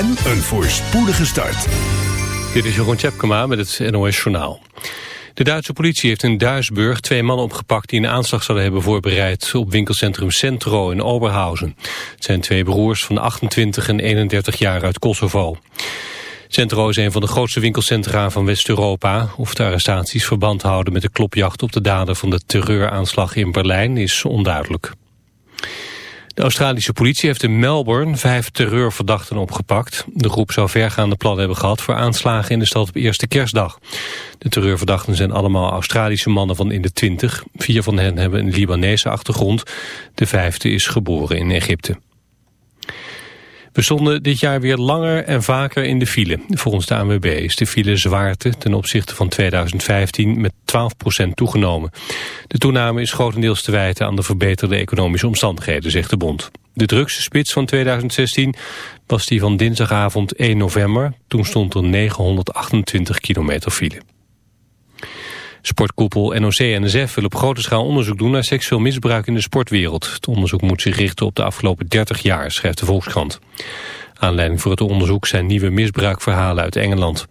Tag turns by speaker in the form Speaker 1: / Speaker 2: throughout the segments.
Speaker 1: en een voorspoedige start.
Speaker 2: Dit is Jeroen Tjepkema met het NOS Journaal. De Duitse politie heeft in Duisburg twee mannen opgepakt... die een aanslag zouden hebben voorbereid op winkelcentrum Centro in Oberhausen. Het zijn twee broers van 28 en 31 jaar uit Kosovo. Centro is een van de grootste winkelcentra van West-Europa. Of de arrestaties verband houden met de klopjacht op de dader van de terreuraanslag in Berlijn is onduidelijk. De Australische politie heeft in Melbourne vijf terreurverdachten opgepakt. De groep zou vergaande plannen hebben gehad voor aanslagen in de stad op eerste kerstdag. De terreurverdachten zijn allemaal Australische mannen van in de twintig. Vier van hen hebben een Libanese achtergrond. De vijfde is geboren in Egypte. We stonden dit jaar weer langer en vaker in de file. Volgens de ANWB is de file zwaarte ten opzichte van 2015 met 12% toegenomen. De toename is grotendeels te wijten aan de verbeterde economische omstandigheden, zegt de bond. De drukste spits van 2016 was die van dinsdagavond 1 november. Toen stond er 928 kilometer file. Sportkoepel NOC-NSF wil op grote schaal onderzoek doen naar seksueel misbruik in de sportwereld. Het onderzoek moet zich richten op de afgelopen 30 jaar, schrijft de Volkskrant. Aanleiding voor het onderzoek zijn nieuwe misbruikverhalen uit Engeland.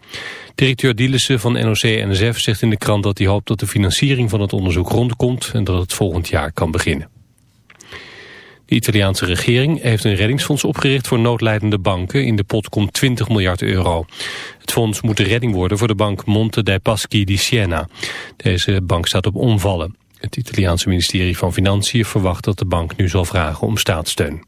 Speaker 2: Directeur Dielissen van NOC-NSF zegt in de krant dat hij hoopt dat de financiering van het onderzoek rondkomt en dat het volgend jaar kan beginnen. De Italiaanse regering heeft een reddingsfonds opgericht voor noodlijdende banken. In de pot komt 20 miljard euro. Het fonds moet de redding worden voor de bank Monte dei Paschi di Siena. Deze bank staat op omvallen. Het Italiaanse ministerie van Financiën verwacht dat de bank nu zal vragen om staatssteun.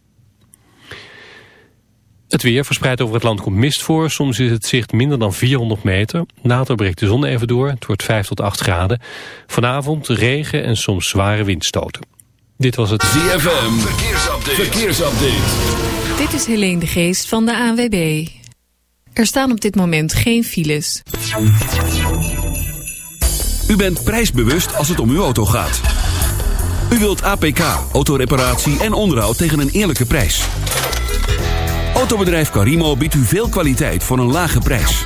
Speaker 2: Het weer verspreid over het land komt mist voor. Soms is het zicht minder dan 400 meter. Later breekt de zon even door. Het wordt 5 tot 8 graden. Vanavond regen en soms zware windstoten. Dit was het
Speaker 1: ZFM. Verkeersupdate. Verkeersupdate.
Speaker 3: Dit is Helene de Geest van de ANWB. Er staan op dit moment geen files.
Speaker 1: U bent prijsbewust als het om uw auto gaat. U wilt APK, autoreparatie en onderhoud tegen een eerlijke prijs. Autobedrijf Carimo biedt u veel kwaliteit voor een lage prijs.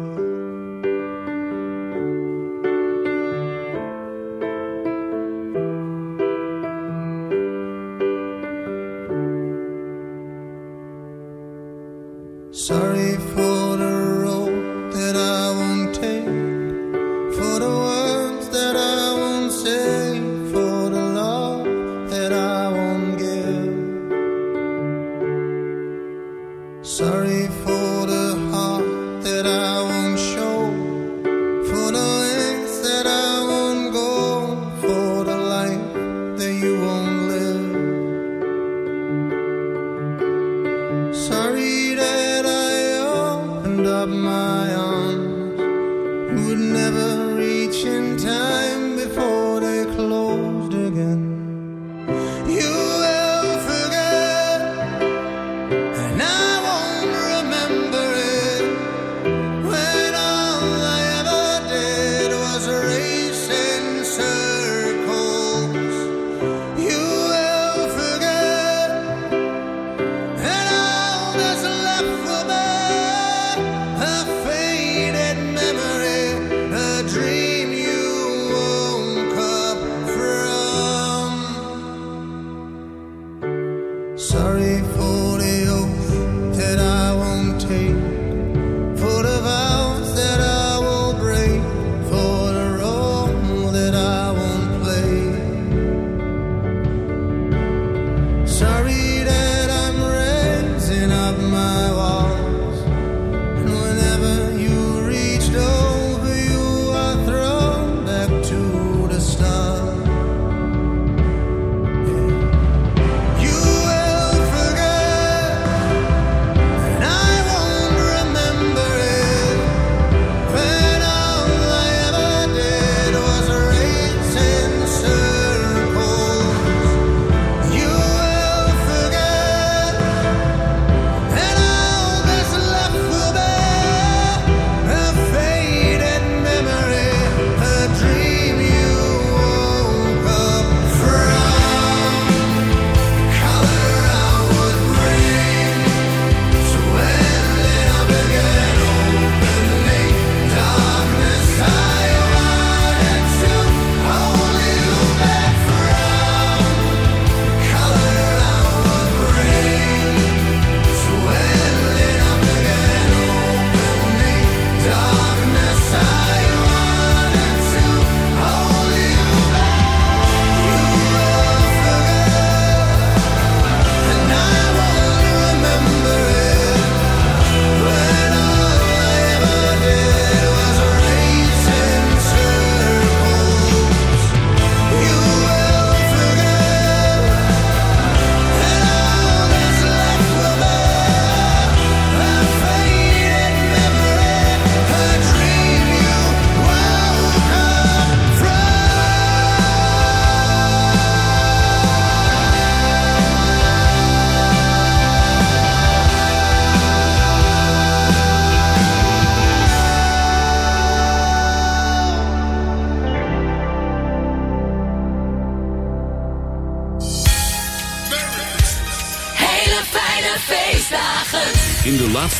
Speaker 4: Sorry for the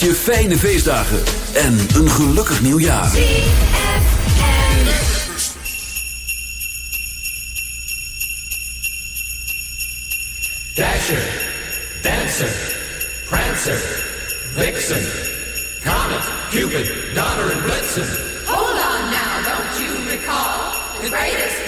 Speaker 1: Je fijne feestdagen en een gelukkig nieuwjaar.
Speaker 5: Dasher, Dancer, Prancer, Vixen, Comet, Cupid, Donner and Blitzen.
Speaker 6: Hold on now, don't you recall the greatest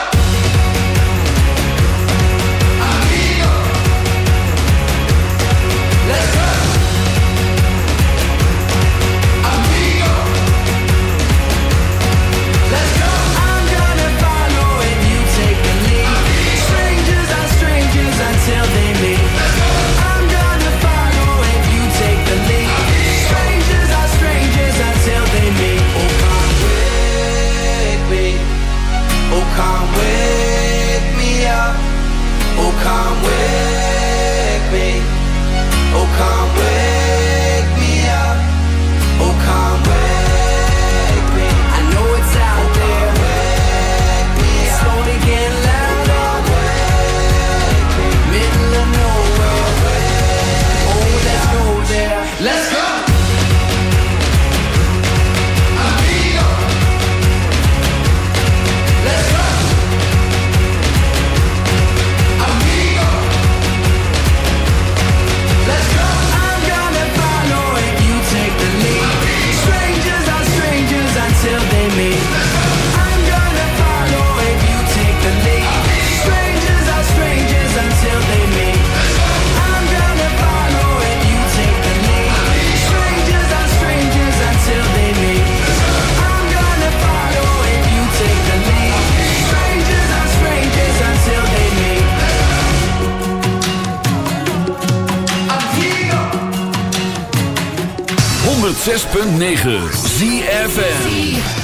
Speaker 7: come with
Speaker 8: 106.9 ZFN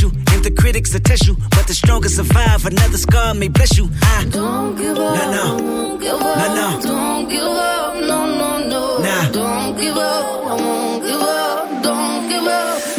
Speaker 9: get you, and the critics will test you. But the strongest survive. Another scar may bless you. I
Speaker 10: Don't give up.
Speaker 9: No, no.
Speaker 10: Don't give up.
Speaker 9: No, no.
Speaker 10: Don't give up. No, no, no.
Speaker 9: Nah.
Speaker 10: Don't give up. I won't give up. Don't give up.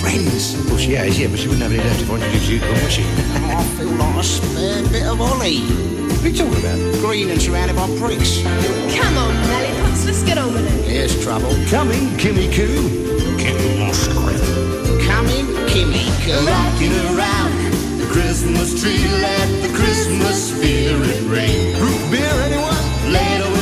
Speaker 11: friends?
Speaker 12: Well, she has, yeah, but she wouldn't have any left if I introduced you to her, would she?
Speaker 11: Oh, I feel like a spare bit of Ollie.
Speaker 12: What are you talking about?
Speaker 11: Green and surrounded by pricks.
Speaker 13: Come on, Lollipops, let's get on with it.
Speaker 11: Here's trouble.
Speaker 12: Coming, Kimmy Coo. Kimmy Musgrave.
Speaker 11: Coming, Kimmy, Coo.
Speaker 12: Rocking around the Christmas tree, let the Christmas spirit reign. Root beer, anyone? Later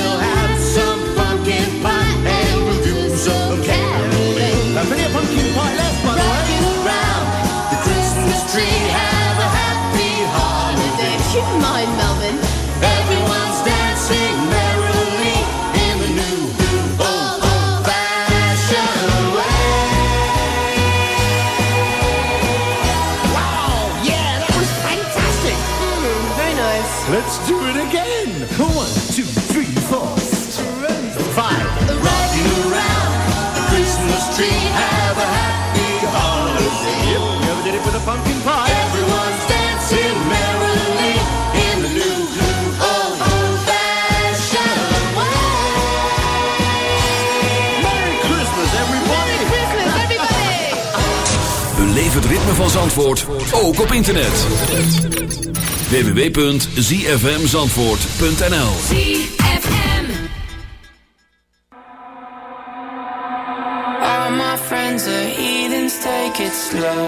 Speaker 1: ritme van Zandvoort ook op internet. www.zfmzandvoort.nl
Speaker 10: ZFM.
Speaker 7: All my friends are heathens, take it slow.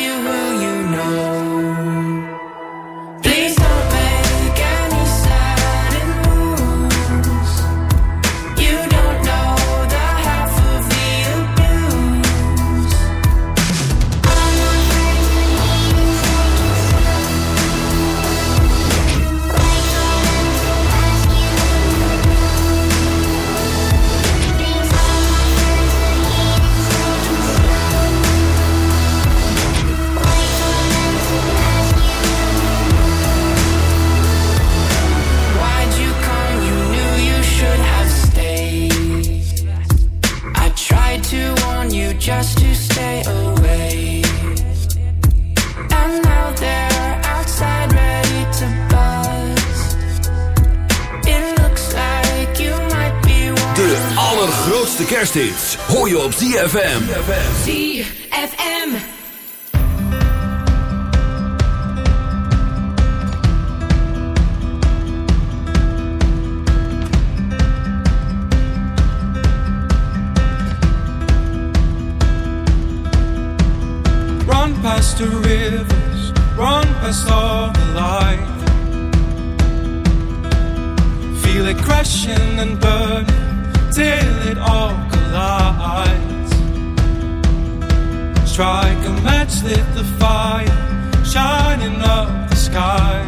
Speaker 14: you
Speaker 1: allergrootste kersthits hoor je op ZFM.
Speaker 6: ZFM.
Speaker 15: Run past the rivers, run past all the light. Feel it crashing and burning till it all collides. Strike a match, lit the fire, shining up the sky.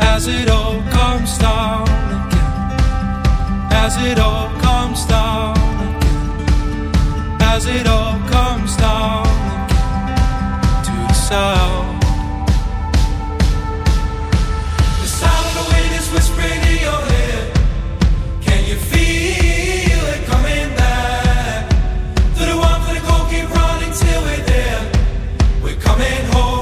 Speaker 15: As it all comes down again, as it all comes down again, as it all comes down again to the sound. The sound of the wind is whispering coming home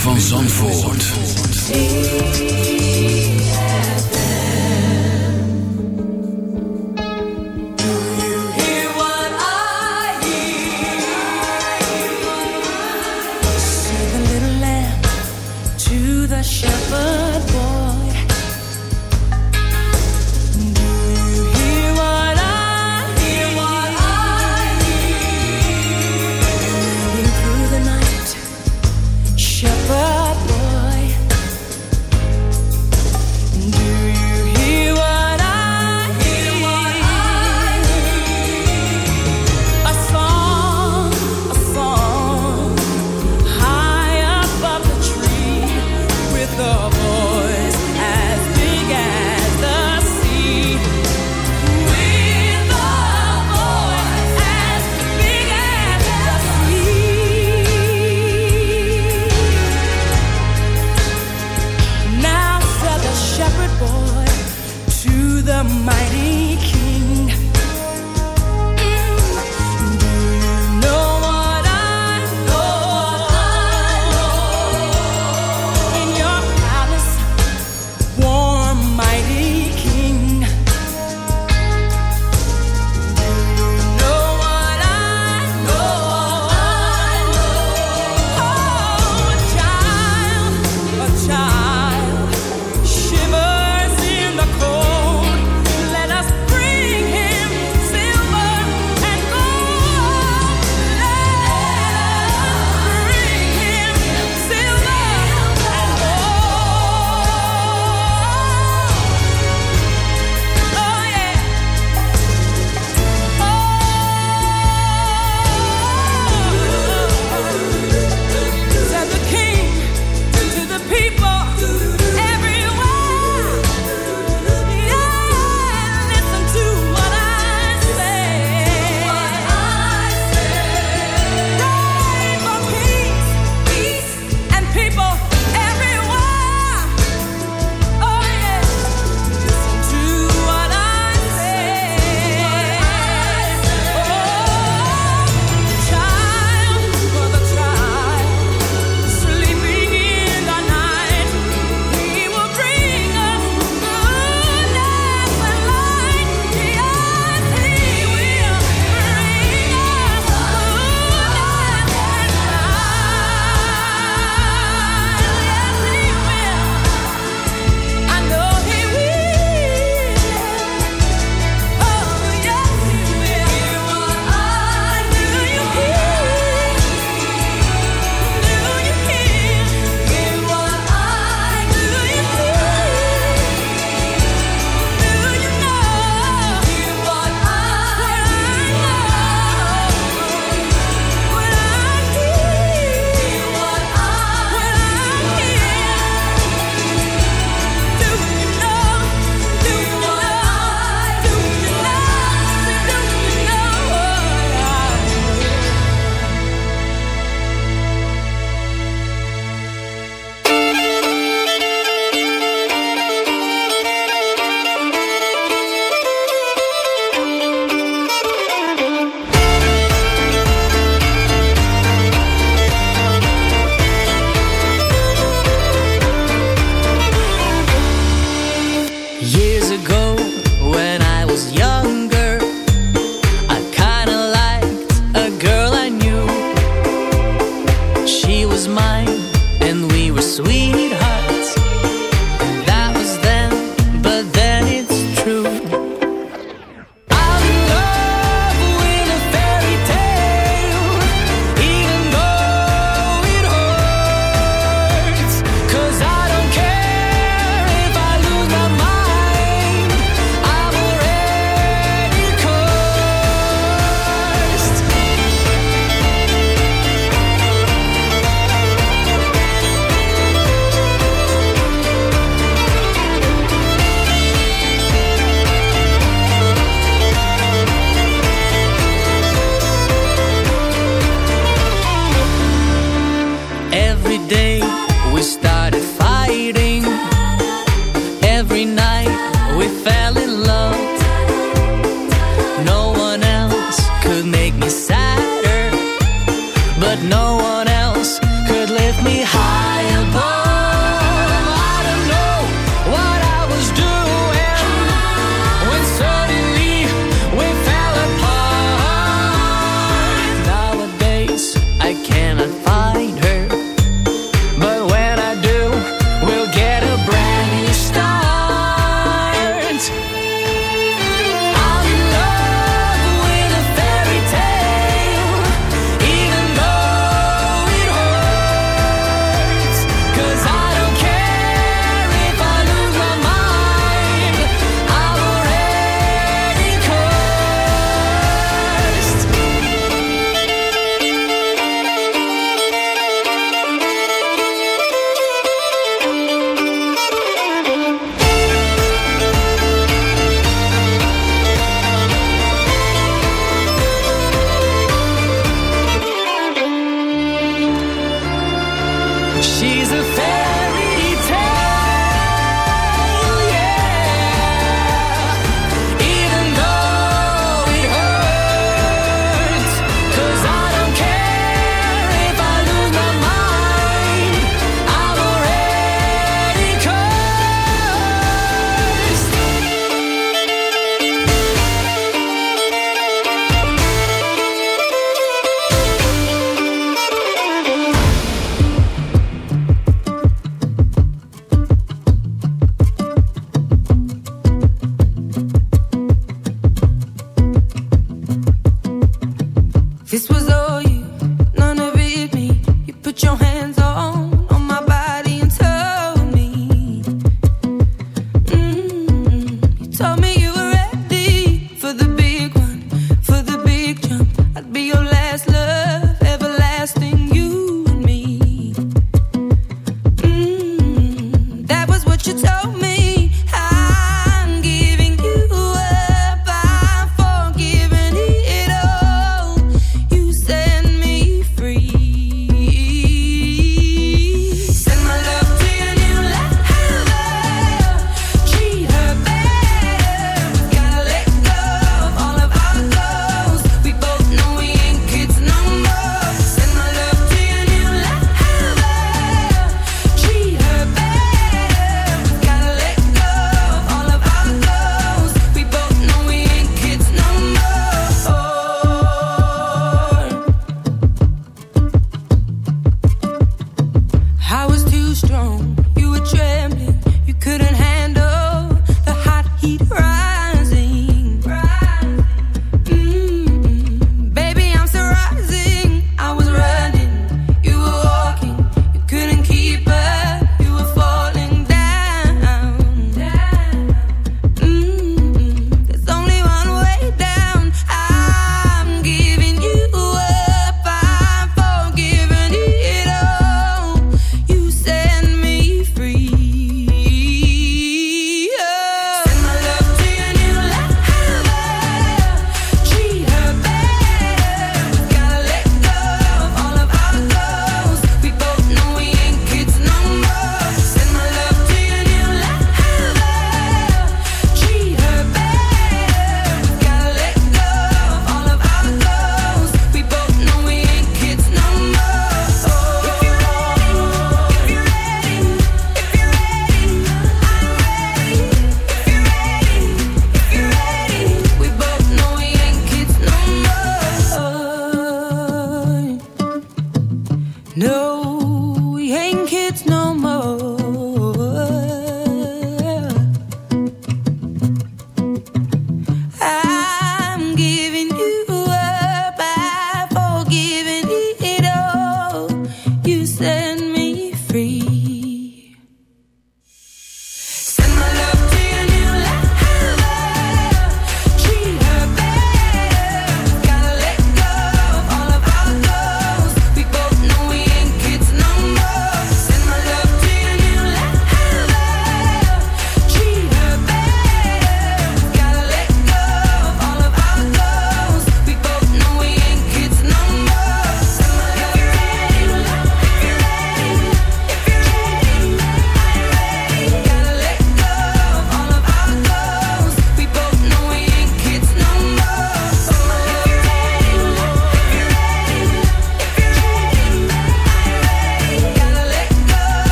Speaker 16: van Zandvoort.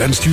Speaker 17: wenst u...